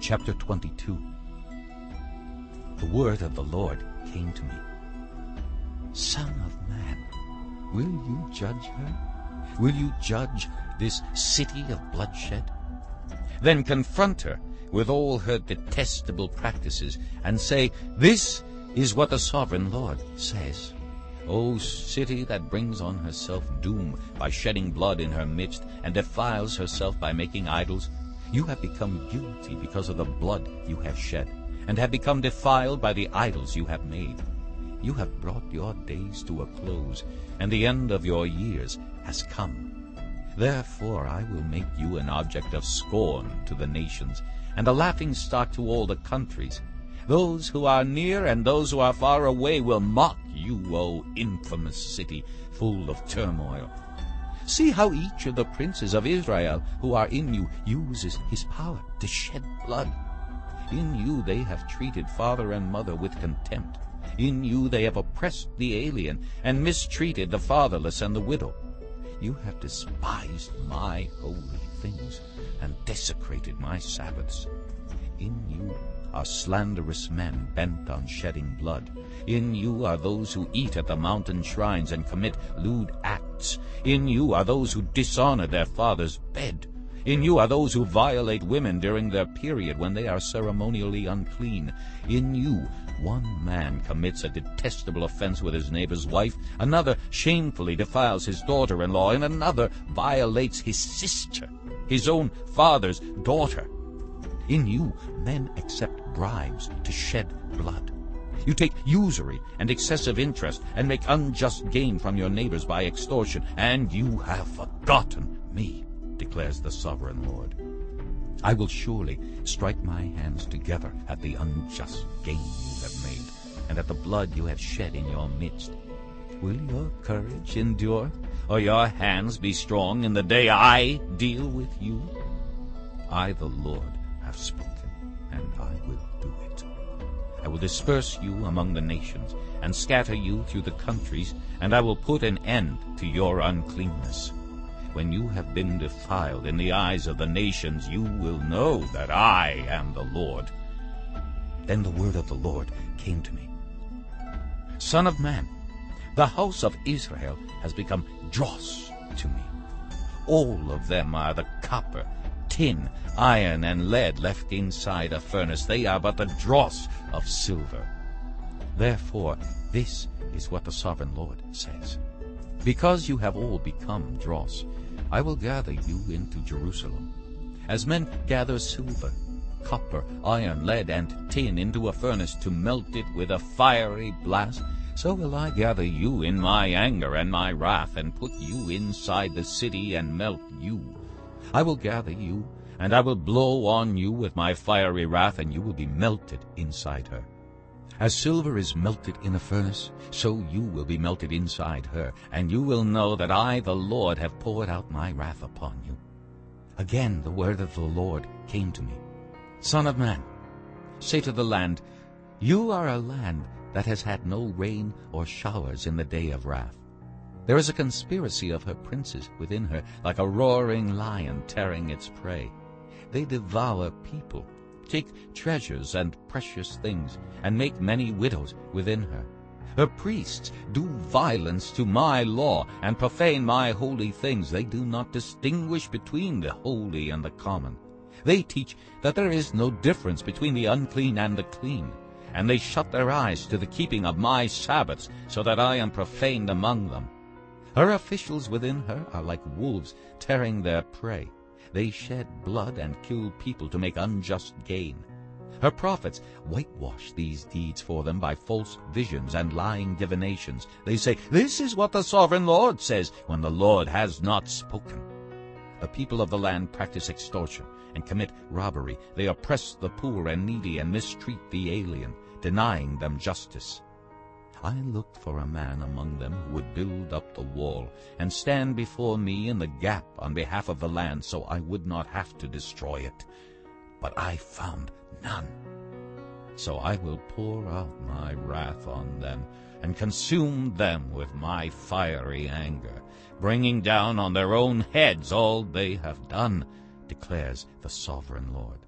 Chapter 22 The word of the Lord came to me. Son of man, will you judge her? Will you judge this city of bloodshed? Then confront her with all her detestable practices, and say, This is what the sovereign Lord says. O city that brings on herself doom by shedding blood in her midst, and defiles herself by making idols, you have become guilty because of the blood you have shed, and have become defiled by the idols you have made. You have brought your days to a close, and the end of your years has come. Therefore I will make you an object of scorn to the nations, and a laughingstock to all the countries. Those who are near and those who are far away will mock you, O infamous city, full of turmoil. See how each of the princes of Israel who are in you uses his power to shed blood. In you they have treated father and mother with contempt. In you they have oppressed the alien and mistreated the fatherless and the widow. You have despised my holy things and desecrated my Sabbaths. In you are slanderous men bent on shedding blood. In you are those who eat at the mountain shrines and commit lewd acts. In you are those who dishonor their father's bed. In you are those who violate women during their period when they are ceremonially unclean. In you one man commits a detestable offense with his neighbor's wife, another shamefully defiles his daughter-in-law, and another violates his sister, his own father's daughter. In you men accept bribes to shed blood. You take usury and excessive interest and make unjust gain from your neighbors by extortion, and you have forgotten me, declares the sovereign Lord. I will surely strike my hands together at the unjust gain you have made, and at the blood you have shed in your midst. Will your courage endure, or your hands be strong in the day I deal with you? I, the Lord, have spoken, and I will do it. I will disperse you among the nations, and scatter you through the countries, and I will put an end to your uncleanness. When you have been defiled in the eyes of the nations, you will know that I am the Lord. Then the word of the Lord came to me. Son of man, the house of Israel has become dross to me. All of them are the copper, tin, iron, and lead left inside a furnace. They are but the dross of silver. Therefore, this is what the sovereign Lord says. Because you have all become dross, I will gather you into Jerusalem. As men gather silver, copper, iron, lead, and tin into a furnace to melt it with a fiery blast, so will I gather you in my anger and my wrath, and put you inside the city and melt you. I will gather you, and I will blow on you with my fiery wrath, and you will be melted inside her. As silver is melted in a furnace, so you will be melted inside her, and you will know that I, the Lord, have poured out my wrath upon you. Again the word of the Lord came to me. Son of man, say to the land, You are a land that has had no rain or showers in the day of wrath. There is a conspiracy of her princes within her, like a roaring lion tearing its prey. They devour people take treasures and precious things, and make many widows within her. Her priests do violence to my law, and profane my holy things. They do not distinguish between the holy and the common. They teach that there is no difference between the unclean and the clean, and they shut their eyes to the keeping of my Sabbaths, so that I am profaned among them. Her officials within her are like wolves tearing their prey. They shed blood and kill people to make unjust gain. Her prophets whitewash these deeds for them by false visions and lying divinations. They say, This is what the sovereign Lord says, when the Lord has not spoken. The people of the land practice extortion and commit robbery. They oppress the poor and needy and mistreat the alien, denying them justice. I looked for a man among them who would build up the wall and stand before me in the gap on behalf of the land so I would not have to destroy it. But I found none. So I will pour out my wrath on them and consume them with my fiery anger, bringing down on their own heads all they have done, declares the sovereign Lord.